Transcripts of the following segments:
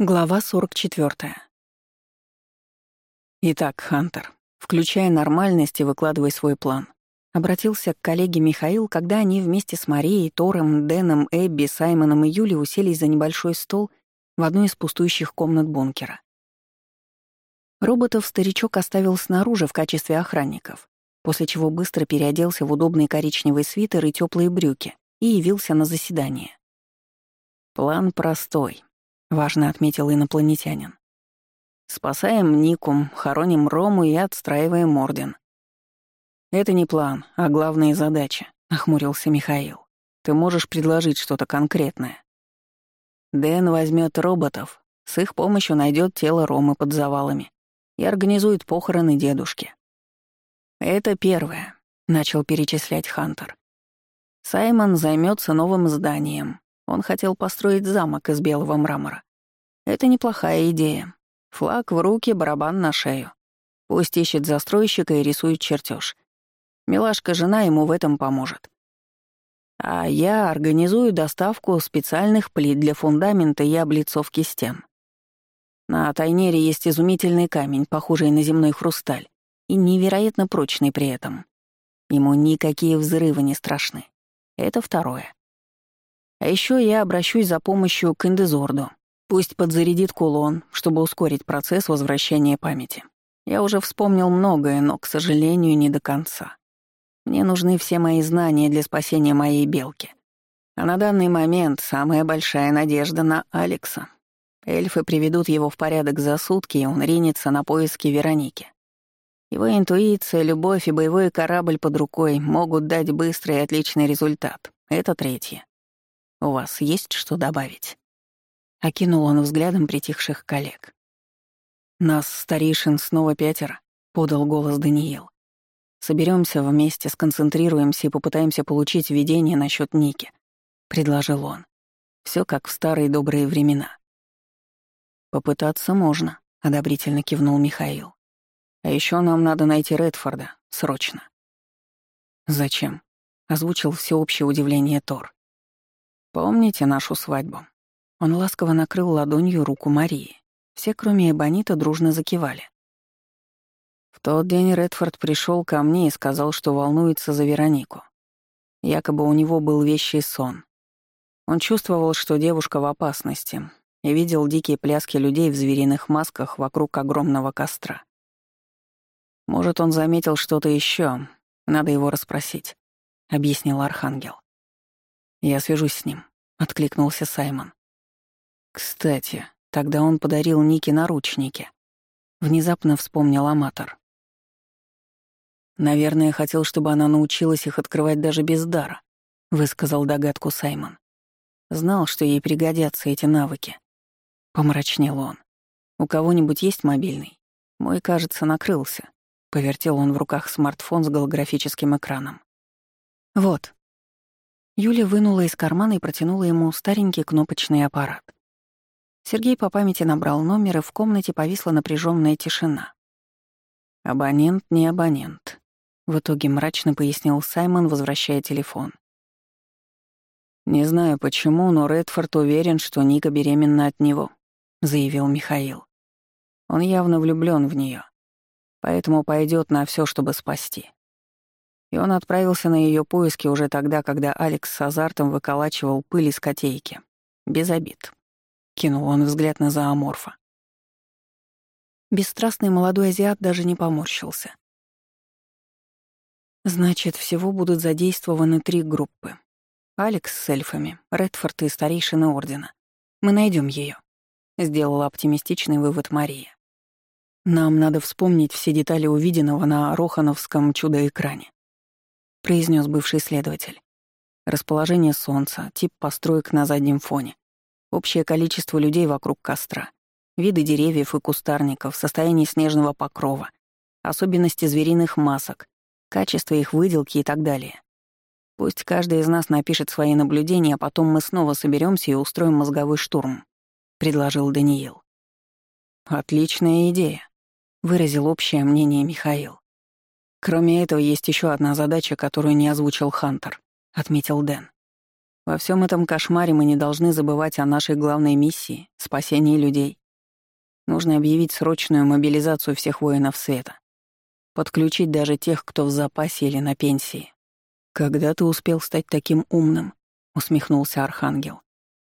Глава 44. Итак, Хантер, включай нормальность и выкладывай свой план. Обратился к коллеге Михаил, когда они вместе с Марией, Тором, Дэном, Эбби, Саймоном и Юлей уселись за небольшой стол в одной из пустующих комнат бункера. Роботов старичок оставил снаружи в качестве охранников, после чего быстро переоделся в удобный коричневый свитер и теплые брюки и явился на заседание. План простой важно отметил инопланетянин. Спасаем Никум, хороним Рому и отстраиваем Орден. Это не план, а главная задача, нахмурился Михаил. Ты можешь предложить что-то конкретное. Дэн возьмет роботов, с их помощью найдет тело Ромы под завалами и организует похороны дедушки. Это первое, начал перечислять Хантер. Саймон займется новым зданием, он хотел построить замок из белого мрамора. Это неплохая идея. Флаг в руки, барабан на шею. Пусть ищет застройщика и рисует чертеж. Милашка-жена ему в этом поможет. А я организую доставку специальных плит для фундамента и облицовки стен. На Тайнере есть изумительный камень, похожий на земной хрусталь, и невероятно прочный при этом. Ему никакие взрывы не страшны. Это второе. А еще я обращусь за помощью к Индезорду. Пусть подзарядит кулон, чтобы ускорить процесс возвращения памяти. Я уже вспомнил многое, но, к сожалению, не до конца. Мне нужны все мои знания для спасения моей белки. А на данный момент самая большая надежда на Алекса. Эльфы приведут его в порядок за сутки, и он ринется на поиски Вероники. Его интуиция, любовь и боевой корабль под рукой могут дать быстрый и отличный результат. Это третье. У вас есть что добавить?» Окинул он взглядом притихших коллег. «Нас, старейшин, снова пятеро», — подал голос Даниил. Соберемся вместе, сконцентрируемся и попытаемся получить видение насчет Ники», — предложил он. Все как в старые добрые времена. «Попытаться можно», — одобрительно кивнул Михаил. «А еще нам надо найти Редфорда. Срочно». «Зачем?» — озвучил всеобщее удивление Тор. «Помните нашу свадьбу?» Он ласково накрыл ладонью руку Марии. Все, кроме Эбонита, дружно закивали. В тот день Редфорд пришел ко мне и сказал, что волнуется за Веронику. Якобы у него был вещий сон. Он чувствовал, что девушка в опасности, и видел дикие пляски людей в звериных масках вокруг огромного костра. Может, он заметил что-то еще, надо его расспросить, — объяснил Архангел. «Я свяжусь с ним», — откликнулся Саймон. «Кстати, тогда он подарил Нике наручники». Внезапно вспомнил аматор. «Наверное, хотел, чтобы она научилась их открывать даже без дара», — высказал догадку Саймон. Знал, что ей пригодятся эти навыки. Помрачнел он. «У кого-нибудь есть мобильный?» Мой, кажется, накрылся. Повертел он в руках смартфон с голографическим экраном. «Вот», Юля вынула из кармана и протянула ему старенький кнопочный аппарат. Сергей по памяти набрал номер, и в комнате повисла напряженная тишина. «Абонент не абонент», — в итоге мрачно пояснил Саймон, возвращая телефон. «Не знаю почему, но Редфорд уверен, что Ника беременна от него», — заявил Михаил. «Он явно влюблен в нее, поэтому пойдет на все, чтобы спасти и он отправился на ее поиски уже тогда, когда Алекс с азартом выколачивал пыль из котейки. Без обид. Кинул он взгляд на зооморфа. Бесстрастный молодой азиат даже не поморщился. Значит, всего будут задействованы три группы. Алекс с эльфами, Редфорд и старейшины Ордена. Мы найдем ее. Сделала оптимистичный вывод Мария. Нам надо вспомнить все детали увиденного на Рохановском чудо-экране произнес бывший следователь. Расположение солнца, тип построек на заднем фоне, общее количество людей вокруг костра, виды деревьев и кустарников, состояние снежного покрова, особенности звериных масок, качество их выделки и так далее. Пусть каждый из нас напишет свои наблюдения, а потом мы снова соберемся и устроим мозговой штурм», — предложил Даниил. «Отличная идея», — выразил общее мнение Михаил. Кроме этого, есть еще одна задача, которую не озвучил Хантер, отметил Дэн. Во всем этом кошмаре мы не должны забывать о нашей главной миссии — спасении людей. Нужно объявить срочную мобилизацию всех воинов света. Подключить даже тех, кто в запасе или на пенсии. «Когда ты успел стать таким умным?» — усмехнулся Архангел.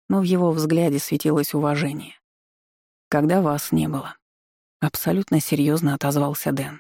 Но в его взгляде светилось уважение. «Когда вас не было». Абсолютно серьезно отозвался Дэн.